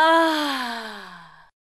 啊。